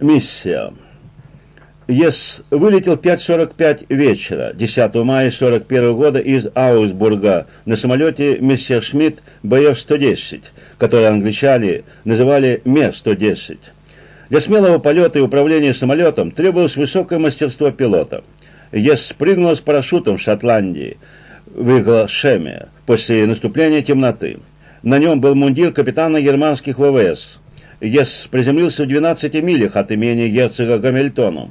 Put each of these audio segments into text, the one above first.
Миссия. ЕС вылетел в 5.45 вечера 10 мая 1941 года из Аусбурга на самолете Мессершмитт БФ-110, который англичане называли Ме-110. Для смелого полета и управления самолетом требовалось высокое мастерство пилота. ЕС спрыгнул с парашютом в Шотландии, в Иглашеме, после наступления темноты. На нем был мундир капитана германских ВВС. ЕС приземлился в 12 милях от имени герцога Гамильтона.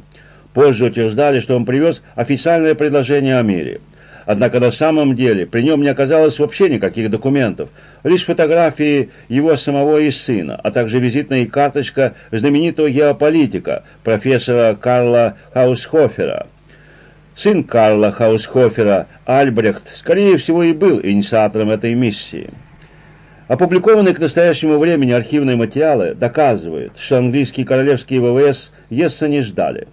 Позже утверждали, что он привез официальное предложение о мире. Однако на самом деле при нем не оказалось вообще никаких документов, лишь фотографии его самого и сына, а также визитная карточка знаменитого геополитика, профессора Карла Хаусхофера. Сын Карла Хаусхофера, Альбрехт, скорее всего и был инициатором этой миссии. Опубликованные к настоящему времени архивные материалы доказывают, что английские королевские ВВС Есса не ждали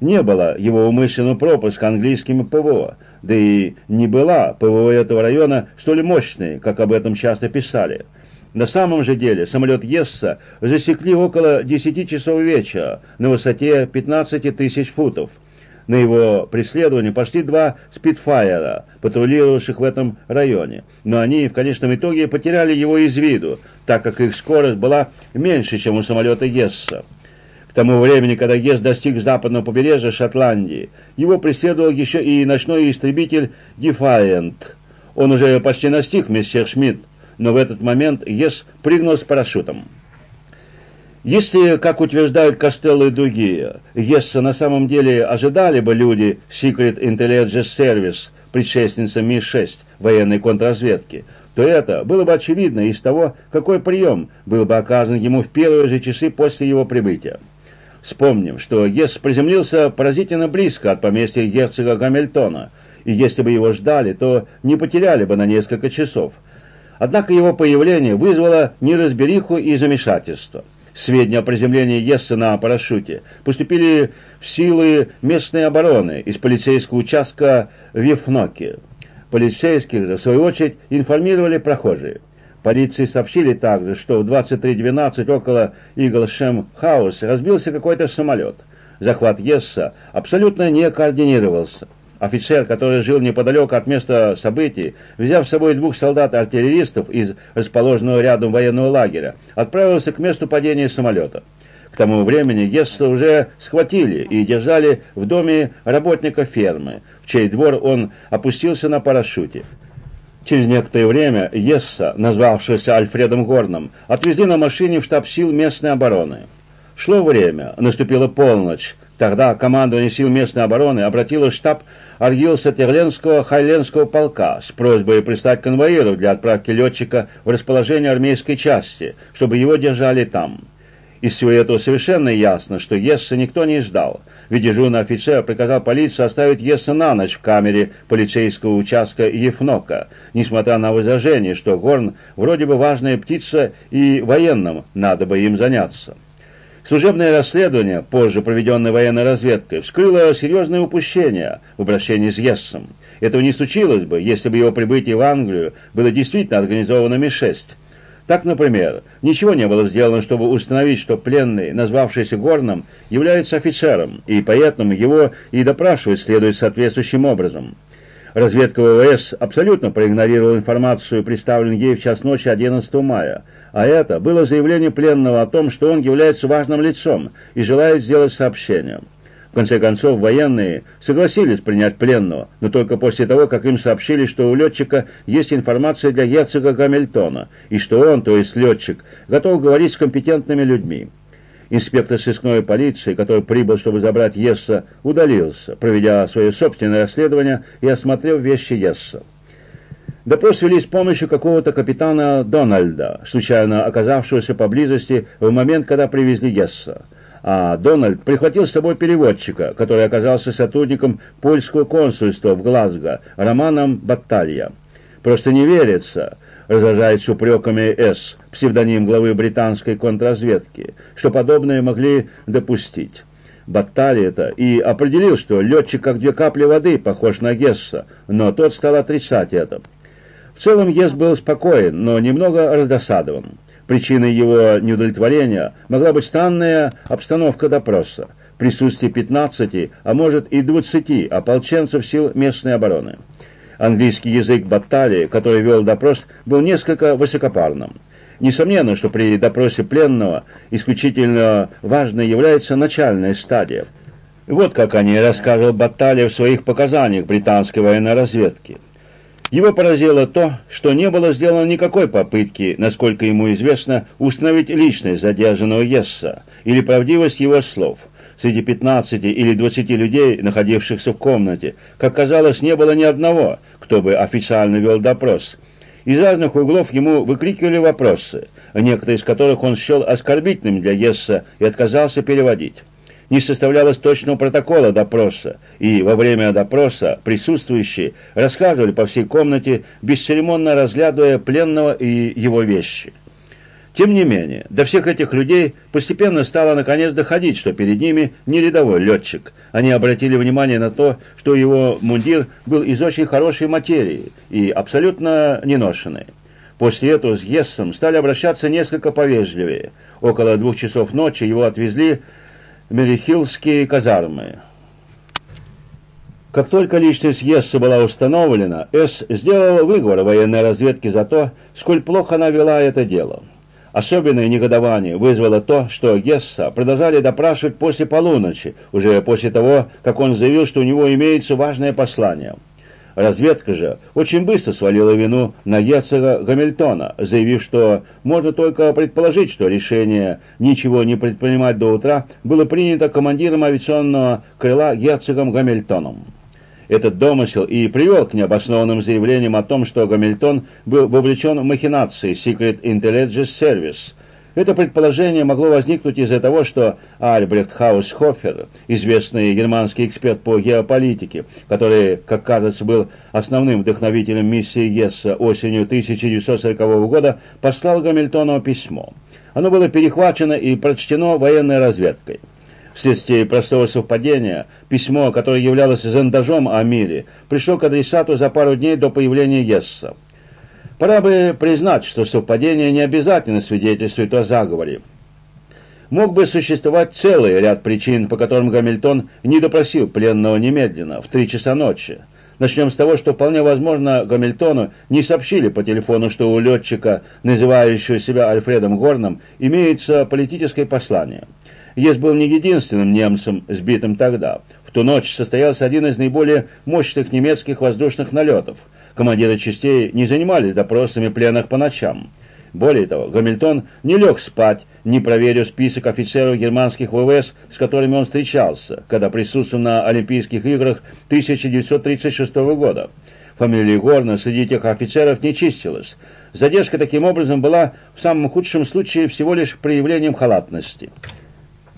не было его умышленного пропуска английскими ПВО, да и не была ПВО этого района столь мощной, как об этом часто писали. На самом же деле самолет Есса засекли около 10 часов вечера на высоте 15 тысяч футов. На его преследование пошли два спидфайера, патрулировавших в этом районе. Но они в конечном итоге потеряли его из виду, так как их скорость была меньше, чем у самолета Есса. К тому времени, когда Гес достиг западного побережья Шотландии, его преследовал еще и ночной истребитель Defiant. Он уже почти настиг мистер Шмидт, но в этот момент Гес прыгнул с парашютом. Если, как утверждают Костелло и другие, Гесса на самом деле ожидали бы люди Secret Intelligence Service, предшественница Ми-6 военной контрразведки, то это было бы очевидно из того, какой прием был бы оказан ему в первые же часы после его прибытия. Вспомним, что Гесс приземлился поразительно близко от поместья герцога Гамильтона, и если бы его ждали, то не потеряли бы на несколько часов. Однако его появление вызвало неразбериху и замешательство. Сведения о приземлении Гесса на парашюте поступили в силы местной обороны из полицейского участка в Евноке. Полицейских, в свою очередь, информировали прохожие. Полиции сообщили также, что в 23.12 около Иглшем-хаус разбился какой-то самолет. Захват Есса абсолютно не координировался. Офицер, который жил неподалеку от места событий, взяв с собой двух солдат-артиллеристов из расположенного рядом военного лагеря, отправился к месту падения самолета. К тому времени Гесса уже схватили и держали в доме работника фермы, в чей двор он опустился на парашюте. Через некоторое время Есса, назвавшегося Альфредом Горном, отвезли на машине в штаб сил местной обороны. Шло время, наступила полночь. Тогда командование сил местной обороны обратилось в штаб Аргилса Терленского Хайленского полка с просьбой прислать конвоиров для отправки летчика в расположение армейской части, чтобы его держали там. Из всего этого совершенно ясно, что Есса никто не ждал – ведь дежурный офицер приказал полиции оставить Есса на ночь в камере полицейского участка Ефнока, несмотря на возражение, что Горн вроде бы важная птица и военным надо бы им заняться. Служебное расследование, позже проведенное военной разведкой, вскрыло серьезное упущение в обращении с Ессом. Этого не случилось бы, если бы его прибытие в Англию было действительно организовано Ми-6. Так, например, ничего не было сделано, чтобы установить, что пленный, назвавшийся Горном, является офицером, и поэтому его и допрашивать следует соответствующим образом. Разведка ВВС абсолютно проигнорировала информацию, представленную ей в час ночи 11 мая, а это было заявление пленного о том, что он является важным лицом и желает сделать сообщение. В конце концов, военные согласились принять пленного, но только после того, как им сообщили, что у летчика есть информация для герцога Гамильтона, и что он, то есть летчик, готов говорить с компетентными людьми. Инспектор сыскной полиции, который прибыл, чтобы забрать Есса, удалился, проведя свое собственное расследование и осмотрев вещи Есса. Допрос вели с помощью какого-то капитана Дональда, случайно оказавшегося поблизости в момент, когда привезли Есса а Дональд прихватил с собой переводчика, который оказался сотрудником польского консульства в Глазго, Романом Батталья. «Просто не верится», — разражается упреками С, псевдоним главы британской контрразведки, что подобное могли допустить. Баттали-то и определил, что летчик как две капли воды похож на Гесса, но тот стал отрицать это. В целом Гесс был спокоен, но немного раздосадован. Причиной его неудовлетворения могла быть странная обстановка допроса, присутствие 15, а может и 20 ополченцев сил местной обороны. Английский язык баталии, который вел допрос, был несколько высокопарным. Несомненно, что при допросе пленного исключительно важной является начальная стадия. Вот как они рассказывал Баттали в своих показаниях британской военной разведки. Его поразило то, что не было сделано никакой попытки, насколько ему известно, установить личность задержанного Есса или правдивость его слов. Среди 15 или 20 людей, находившихся в комнате, как казалось, не было ни одного, кто бы официально вел допрос – из разных углов ему выкрикивали вопросы, некоторые из которых он счел оскорбительным для Есса и отказался переводить. Не составлялось точного протокола допроса, и во время допроса присутствующие рассказывали по всей комнате, бесцеремонно разглядывая пленного и его вещи. Тем не менее, до всех этих людей постепенно стало наконец доходить, что перед ними не рядовой летчик. Они обратили внимание на то, что его мундир был из очень хорошей материи и абсолютно неношенный. После этого с Гессом стали обращаться несколько повежливее. Около двух часов ночи его отвезли в Мерихилские казармы. Как только личность Гесса была установлена, С. сделала выговор военной разведки за то, сколь плохо она вела это дело. Особенное негодование вызвало то, что Гесса продолжали допрашивать после полуночи, уже после того, как он заявил, что у него имеется важное послание. Разведка же очень быстро свалила вину на герцога Гамильтона, заявив, что можно только предположить, что решение ничего не предпринимать до утра было принято командиром авиационного крыла герцогом Гамильтоном. Этот домысел и привел к необоснованным заявлениям о том, что Гамильтон был вовлечен в махинации Secret Intelligence Service. Это предположение могло возникнуть из-за того, что Альбрехт Хаусхофер, известный германский эксперт по геополитике, который, как кажется, был основным вдохновителем миссии Гесса осенью 1940 года, послал Гамильтону письмо. Оно было перехвачено и прочтено военной разведкой. Вследствие простого совпадения, письмо, которое являлось зондажом о мире, пришло к адресату за пару дней до появления Гесса. Пора бы признать, что совпадение не обязательно свидетельствует о заговоре. Мог бы существовать целый ряд причин, по которым Гамильтон не допросил пленного немедленно, в три часа ночи. Начнем с того, что вполне возможно Гамильтону не сообщили по телефону, что у летчика, называющего себя Альфредом Горном, имеется политическое послание. Ес был не единственным немцем, сбитым тогда. В ту ночь состоялся один из наиболее мощных немецких воздушных налетов. Командиры частей не занимались допросами пленных по ночам. Более того, Гамильтон не лег спать, не проверив список офицеров германских ВВС, с которыми он встречался, когда присутствовал на Олимпийских играх 1936 года. Фамилия Горна среди этих офицеров не чистилась. Задержка таким образом была в самом худшем случае всего лишь проявлением халатности.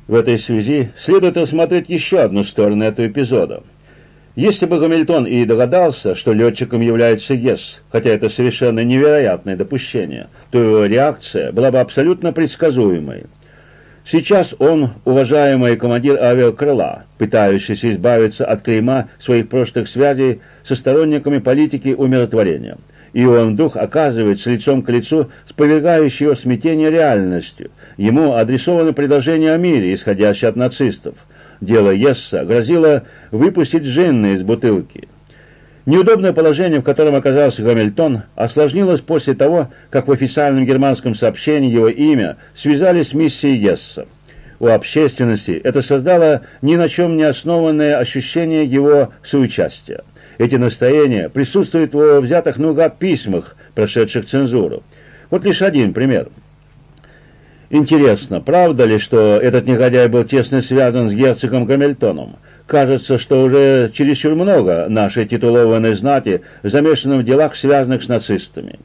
В этой связи следует рассмотреть еще одну сторону этого эпизода. Если бы Гамильтон и догадался, что летчиком является Гесс, хотя это совершенно невероятное допущение, то его реакция была бы абсолютно предсказуемой. Сейчас он, уважаемый командир авиакрыла, пытающийся избавиться от клейма своих прошлых связей со сторонниками политики умиротворения – и он вдруг оказывается лицом к лицу с повергающей его смятение реальностью. Ему адресовано предложение о мире, исходящее от нацистов. Дело Есса грозило выпустить джинны из бутылки. Неудобное положение, в котором оказался Гамильтон, осложнилось после того, как в официальном германском сообщении его имя связали с миссией Есса. У общественности это создало ни на чем не основанное ощущение его соучастия. Эти настроения присутствуют в взятых наугад письмах, прошедших цензуру. Вот лишь один пример. Интересно, правда ли, что этот негодяй был тесно связан с герцогом Гамильтоном? Кажется, что уже чересчур много нашей титулованной знати замешано в делах, связанных с нацистами.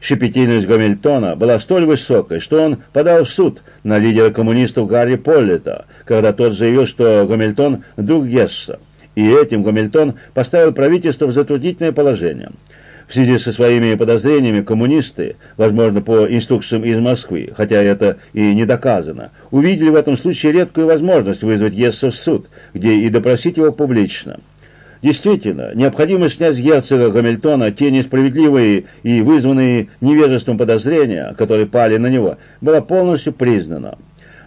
Щепетильность Гамильтона была столь высокой, что он подал в суд на лидера коммунистов Гарри Поллета, когда тот заявил, что Гамильтон – друг Гесса и этим Гамильтон поставил правительство в затруднительное положение. В связи со своими подозрениями коммунисты, возможно, по инструкциям из Москвы, хотя это и не доказано, увидели в этом случае редкую возможность вызвать Есса в суд, где и допросить его публично. Действительно, необходимо снять с герцога Гамильтона те несправедливые и вызванные невежеством подозрения, которые пали на него, была полностью признана.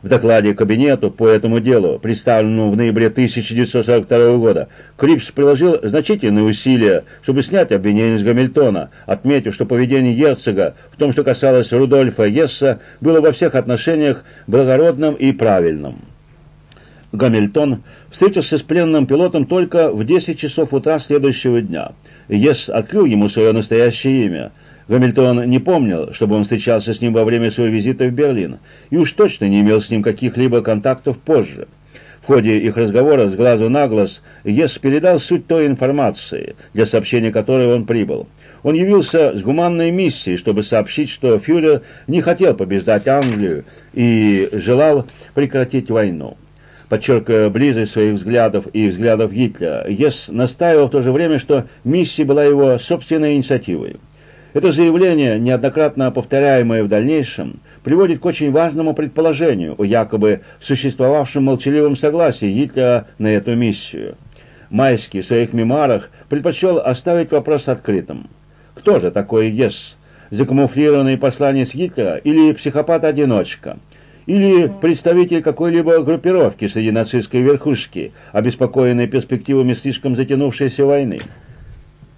В докладе Кабинету по этому делу, представленному в ноябре 1942 года, Крипс приложил значительные усилия, чтобы снять обвинение с Гамильтона, отметив, что поведение герцога в том, что касалось Рудольфа Есса, было во всех отношениях благородным и правильным. Гамильтон встретился с пленным пилотом только в 10 часов утра следующего дня. Ес открыл ему свое настоящее имя – Гамильтон не помнил, чтобы он встречался с ним во время своего визита в Берлин, и уж точно не имел с ним каких-либо контактов позже. В ходе их разговора с глазу на глаз Ес передал суть той информации, для сообщения которой он прибыл. Он явился с гуманной миссией, чтобы сообщить, что фюрер не хотел побеждать Англию и желал прекратить войну. Подчеркивая близость своих взглядов и взглядов Гитлера, Ес настаивал в то же время, что миссия была его собственной инициативой. Это заявление, неоднократно повторяемое в дальнейшем, приводит к очень важному предположению о якобы существовавшем молчаливом согласии Гитлера на эту миссию. Майский в своих мемуарах предпочел оставить вопрос открытым. Кто же такой Ес? Закамуфлированный посланец Гитлера или психопат-одиночка? Или представитель какой-либо группировки среди нацистской верхушки, обеспокоенной перспективами слишком затянувшейся войны?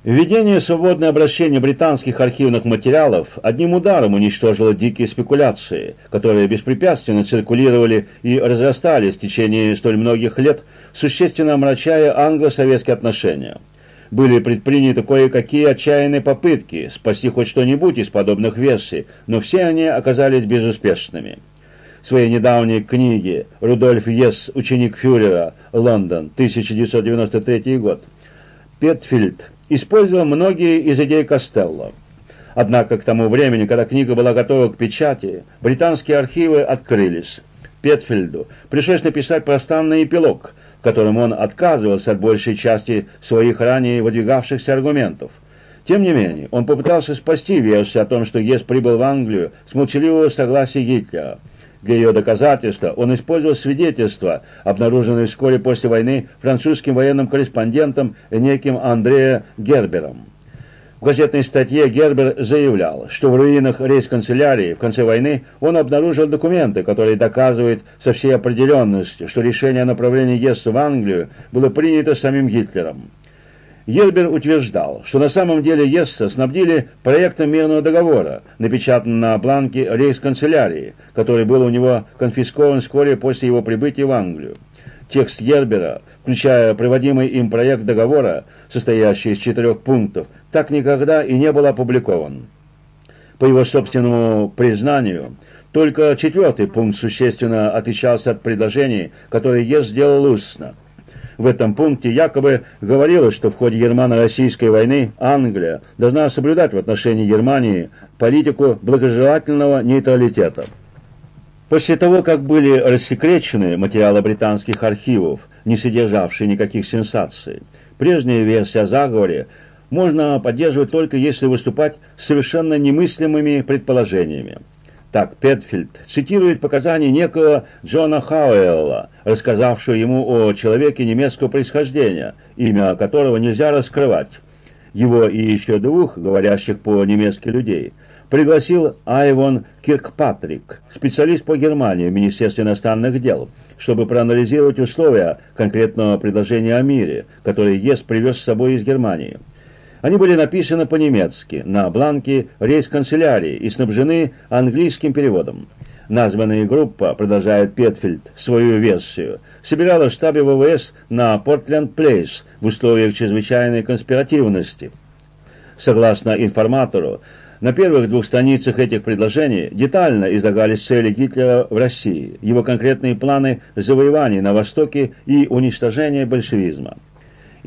Введение свободное обращение британских архивных материалов одним ударом уничтожило дикие спекуляции, которые беспрепятственно циркулировали и разрастались в течение столь многих лет, существенно омрачая англо-советские отношения. Были предприняты кое-какие отчаянные попытки спасти хоть что-нибудь из подобных версий, но все они оказались безуспешными. В своей недавней книге «Рудольф Ес. Ученик фюрера. Лондон. 1993 год» Петфильд использовал многие из идей Костелло. Однако к тому времени, когда книга была готова к печати, британские архивы открылись. Петфельду пришлось написать пространный эпилог, в котором он отказывался от большей части своих ранее выдвигавшихся аргументов. Тем не менее, он попытался спасти версию о том, что Ес прибыл в Англию с молчаливого согласия Гитлера – для ее доказательства он использовал свидетельства, обнаруженные вскоре после войны французским военным корреспондентом неким Андреа Гербером. В газетной статье Гербер заявлял, что в руинах рейс-канцелярии в конце войны он обнаружил документы, которые доказывают со всей определенностью, что решение о направлении Гесса в Англию было принято самим Гитлером. Ельбер утверждал, что на самом деле Есса снабдили проектом мирного договора, напечатанным на бланке рейхсканцелярии, который был у него конфискован вскоре после его прибытия в Англию. Текст Ельбера, включая приводимый им проект договора, состоящий из четырех пунктов, так никогда и не был опубликован. По его собственному признанию, только четвертый пункт существенно отличался от предложений, которые Ес сделал устно – в этом пункте якобы говорилось, что в ходе германо-российской войны Англия должна соблюдать в отношении Германии политику благожелательного нейтралитета. После того, как были рассекречены материалы британских архивов, не содержавшие никаких сенсаций, прежняя версия о заговоре можно поддерживать только если выступать с совершенно немыслимыми предположениями. Так Петфильд цитирует показания некого Джона Хауэлла, рассказавшего ему о человеке немецкого происхождения, имя которого нельзя раскрывать. Его и еще двух, говорящих по-немецки людей, пригласил Айвон Киркпатрик, специалист по Германии в Министерстве иностранных дел, чтобы проанализировать условия конкретного предложения о мире, которое ЕС привез с собой из Германии. Они были написаны по-немецки на бланке рейс-канцелярии и снабжены английским переводом. Названная группа, продолжает Петфильд свою версию, собирала в штабе ВВС на Портленд-Плейс в условиях чрезвычайной конспиративности. Согласно информатору, на первых двух страницах этих предложений детально излагались цели Гитлера в России, его конкретные планы завоевания на Востоке и уничтожения большевизма.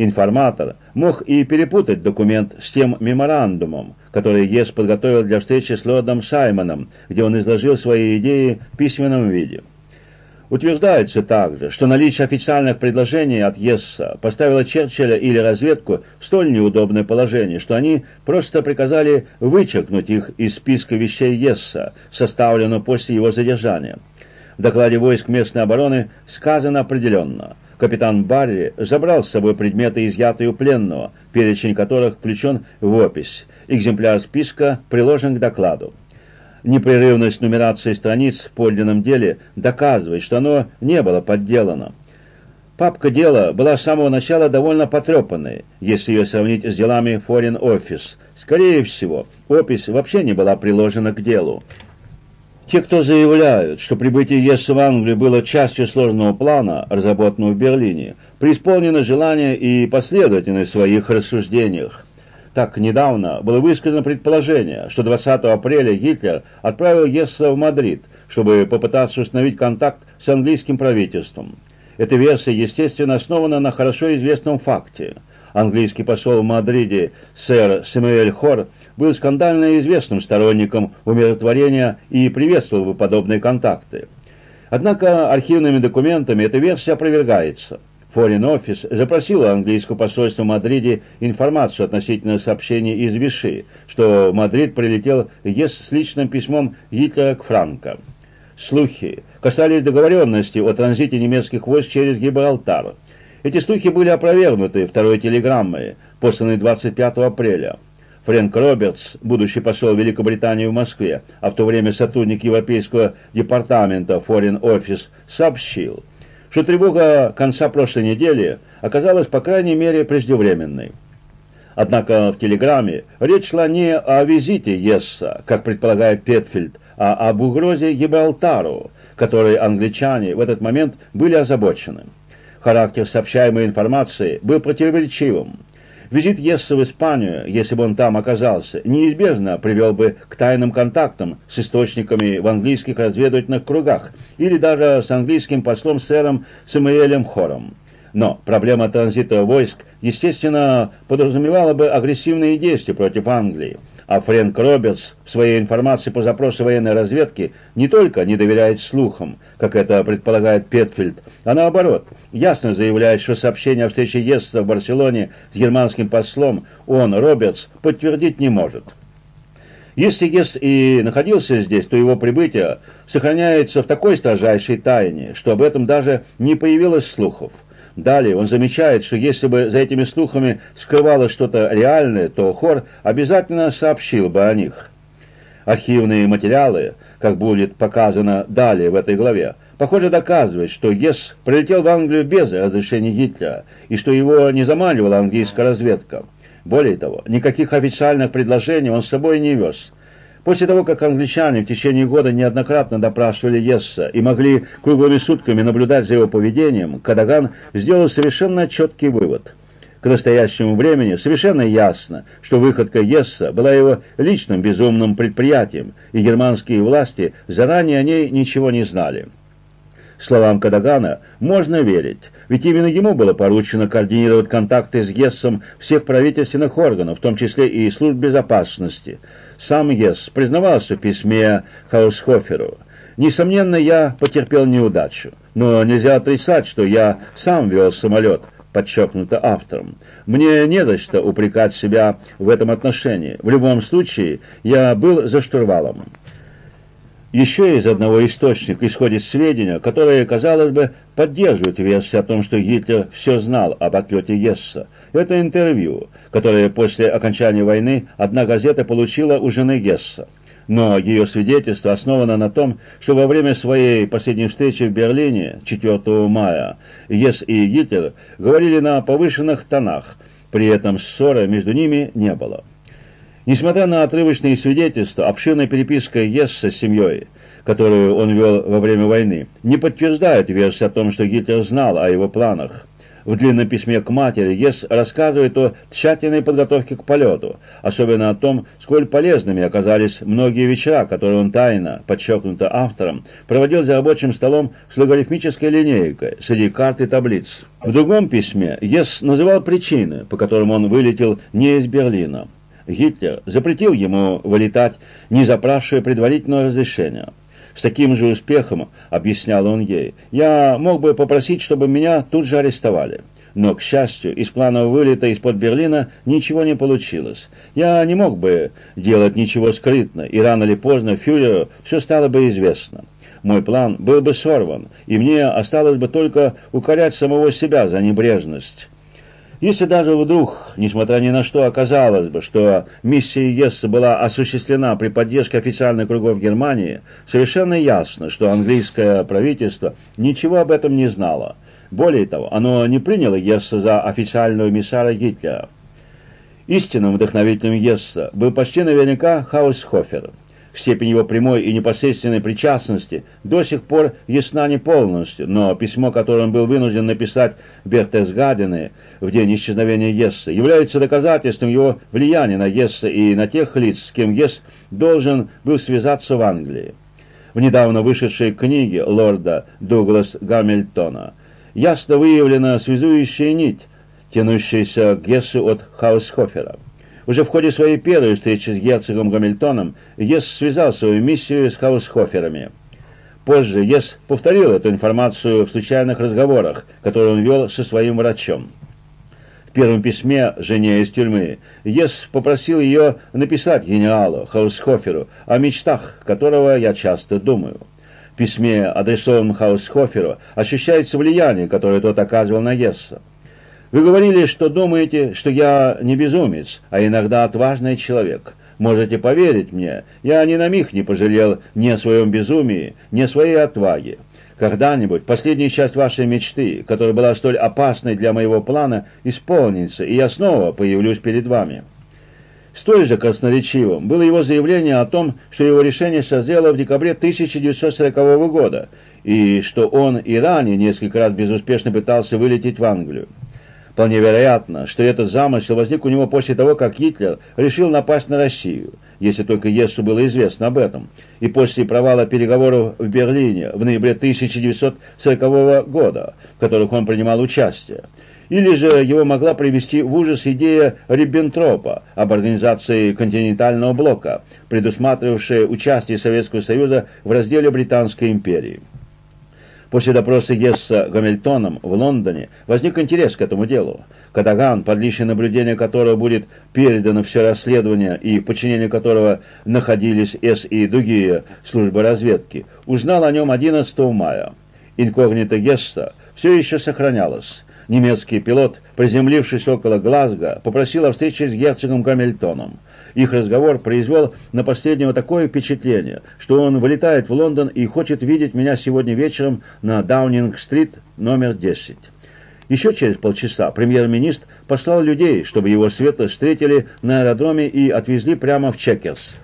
Информатор мог и перепутать документ с тем меморандумом, который ЕС подготовил для встречи с лордом Саймоном, где он изложил свои идеи в письменном виде. Утверждается также, что наличие официальных предложений от ЕСа поставило Черчилля или разведку в столь неудобное положение, что они просто приказали вычеркнуть их из списка вещей ЕСа, составленного после его задержания. В докладе войск местной обороны сказано определенно – капитан Барри забрал с собой предметы, изъятые у пленного, перечень которых включен в опись. Экземпляр списка приложен к докладу. Непрерывность нумерации страниц в подлинном деле доказывает, что оно не было подделано. Папка дела была с самого начала довольно потрепанной, если ее сравнить с делами Foreign Office. Скорее всего, опись вообще не была приложена к делу. Те, кто заявляют, что прибытие Гесса в Англию было частью сложного плана, разработанного в Берлине, преисполнены желания и последовательны в своих рассуждениях. Так, недавно было высказано предположение, что 20 апреля Гитлер отправил Гесса в Мадрид, чтобы попытаться установить контакт с английским правительством. Эта версия, естественно, основана на хорошо известном факте. Английский посол в Мадриде сэр Сэмюэль Хор был скандально известным сторонником умиротворения и приветствовал бы подобные контакты. Однако архивными документами эта версия опровергается. Foreign Office запросила английское посольство в Мадриде информацию относительно сообщений из Виши, что в Мадрид прилетел Гесс с личным письмом Гитлера к Франко. Слухи касались договоренности о транзите немецких войск через Гибралтар. Эти слухи были опровергнуты второй телеграммой, посланной 25 апреля. Фрэнк Робертс, будущий посол Великобритании в Москве, а в то время сотрудник Европейского департамента Foreign Office, сообщил, что тревога конца прошлой недели оказалась, по крайней мере, преждевременной. Однако в телеграмме речь шла не о визите Есса, как предполагает Петфильд, а об угрозе Гибралтару, которой англичане в этот момент были озабочены. Характер сообщаемой информации был противоречивым. Визит Есса в Испанию, если бы он там оказался, неизбежно привел бы к тайным контактам с источниками в английских разведывательных кругах или даже с английским послом сэром Самуэлем Хором. Но проблема транзита войск, естественно, подразумевала бы агрессивные действия против Англии. А Фрэнк Робертс в своей информации по запросу военной разведки не только не доверяет слухам, как это предполагает Петфильд, а наоборот, ясно заявляет, что сообщение о встрече Есса в Барселоне с германским послом он, Робертс, подтвердить не может. Если Гесс и находился здесь, то его прибытие сохраняется в такой строжайшей тайне, что об этом даже не появилось слухов. Далее он замечает, что если бы за этими слухами скрывалось что-то реальное, то хор обязательно сообщил бы о них. Архивные материалы, как будет показано далее в этой главе, похоже доказывают, что Гесс прилетел в Англию без разрешения Гитлера и что его не заманивала английская разведка. Более того, никаких официальных предложений он с собой не вез. После того, как англичане в течение года неоднократно допрашивали Есса и могли круглыми сутками наблюдать за его поведением, Кадаган сделал совершенно четкий вывод. К настоящему времени совершенно ясно, что выходка Есса была его личным безумным предприятием, и германские власти заранее о ней ничего не знали. Словам Кадагана можно верить, ведь именно ему было поручено координировать контакты с Гессом всех правительственных органов, в том числе и служб безопасности – сам Ес признавался в письме Хаусхоферу. «Несомненно, я потерпел неудачу, но нельзя отрицать, что я сам вел самолет» подчеркнуто автором. Мне не за что упрекать себя в этом отношении. В любом случае, я был за штурвалом. Еще из одного источника исходит сведения, которые, казалось бы, поддерживают версию о том, что Гитлер все знал об отлете Гесса. Это интервью, которое после окончания войны одна газета получила у жены Гесса. Но ее свидетельство основано на том, что во время своей последней встречи в Берлине 4 мая Гесс и Гитлер говорили на повышенных тонах, при этом ссоры между ними не было. Несмотря на отрывочные свидетельства, обширная переписка Гесса с семьей, которую он вел во время войны, не подтверждает версию о том, что Гитлер знал о его планах. В длинном письме к матери Ес рассказывает о тщательной подготовке к полету, особенно о том, сколь полезными оказались многие вечера, которые он тайно, подчеркнуто автором, проводил за рабочим столом с логарифмической линейкой среди карт и таблиц. В другом письме Ес называл причины, по которым он вылетел не из Берлина. Гитлер запретил ему вылетать, не запрашивая предварительного разрешения. С таким же успехом, объяснял он ей, я мог бы попросить, чтобы меня тут же арестовали. Но, к счастью, из плана вылета из-под Берлина ничего не получилось. Я не мог бы делать ничего скрытно, и рано или поздно фюреру все стало бы известно. мой план был бы сорван, и мне осталось бы только укорять самого себя за небрежность. Если даже вдруг, несмотря ни на что, оказалось бы, что миссия Есса была осуществлена при поддержке официальных кругов Германии, совершенно ясно, что английское правительство ничего об этом не знало. Более того, оно не приняло Есса за официального эмиссара Гитлера. Истинным вдохновителем Есса был почти наверняка Хаусхофер. Степень его прямой и непосредственной причастности до сих пор ясна не полностью, но письмо, которое он был вынужден написать Берхтесгадене в день исчезновения Есса, является доказательством его влияния на Есса и на тех лиц, с кем Есс должен был связаться в Англии. В недавно вышедшей книге лорда Дуглас Гамильтона ясно выявлена связующая нить, тянущаяся к Гессу от Хаусхофера. Уже в ходе своей первой встречи с герцогом Гамильтоном Ес связал свою миссию с Хаусхоферами. Позже Ес повторил эту информацию в случайных разговорах, которые он вел со своим врачом. В первом письме жене из тюрьмы Ес попросил ее написать генералу Хаусхоферу о мечтах, которого я часто думаю. Письме, адресованном Хаусхоферу, ощущается влияние, которое тот оказывал на Есса. Вы говорили, что думаете, что я не безумец, а иногда отважный человек. Можете поверить мне, я ни на миг не пожалел ни о своем безумии, ни о своей отваге. Когда-нибудь последняя часть вашей мечты, которая была столь опасной для моего плана, исполнится, и я снова появлюсь перед вами». Столь же красноречивым было его заявление о том, что его решение созрело в декабре 1940 года, и что он и ранее несколько раз безуспешно пытался вылететь в Англию. Вполне вероятно, что этот замысел возник у него после того, как Гитлер решил напасть на Россию, если только Ессу было известно об этом, и после провала переговоров в Берлине в ноябре 1940 года, в которых он принимал участие. Или же его могла привести в ужас идея Риббентропа об организации континентального блока, предусматривавшая участие Советского Союза в разделе Британской империи. После допроса Гесса Гамильтоном в Лондоне возник интерес к этому делу. Катаган, под личное наблюдение которого будет передано все расследование и в подчинении которого находились С и другие службы разведки, узнал о нем 11 мая. Инкогнито Гесса все еще сохранялось. Немецкий пилот, приземлившись около Глазго, попросил о встрече с герцогом Гамильтоном. Их разговор произвел на последнего такое впечатление, что он вылетает в Лондон и хочет видеть меня сегодня вечером на Даунинг-стрит номер 10. Еще через полчаса премьер-министр послал людей, чтобы его светло встретили на аэродроме и отвезли прямо в Чекерс.